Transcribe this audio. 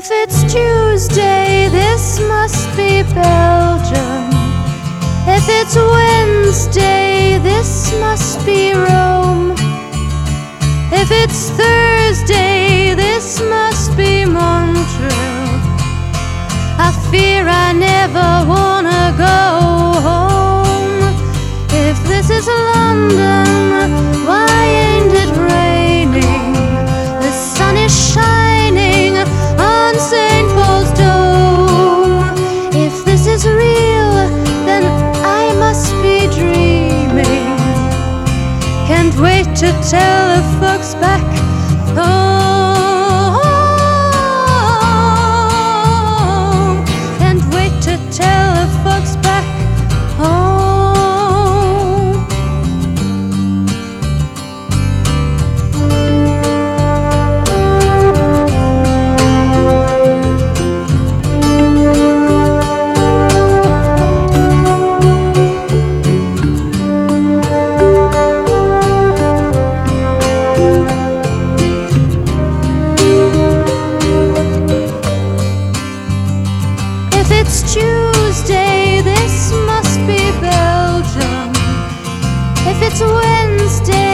Tuesday, this must be Belgium. If it's Wednesday, this must be Rome. If it's Thursday, this must be Montreal. I fear I never wanna to tell the folks back Wednesday.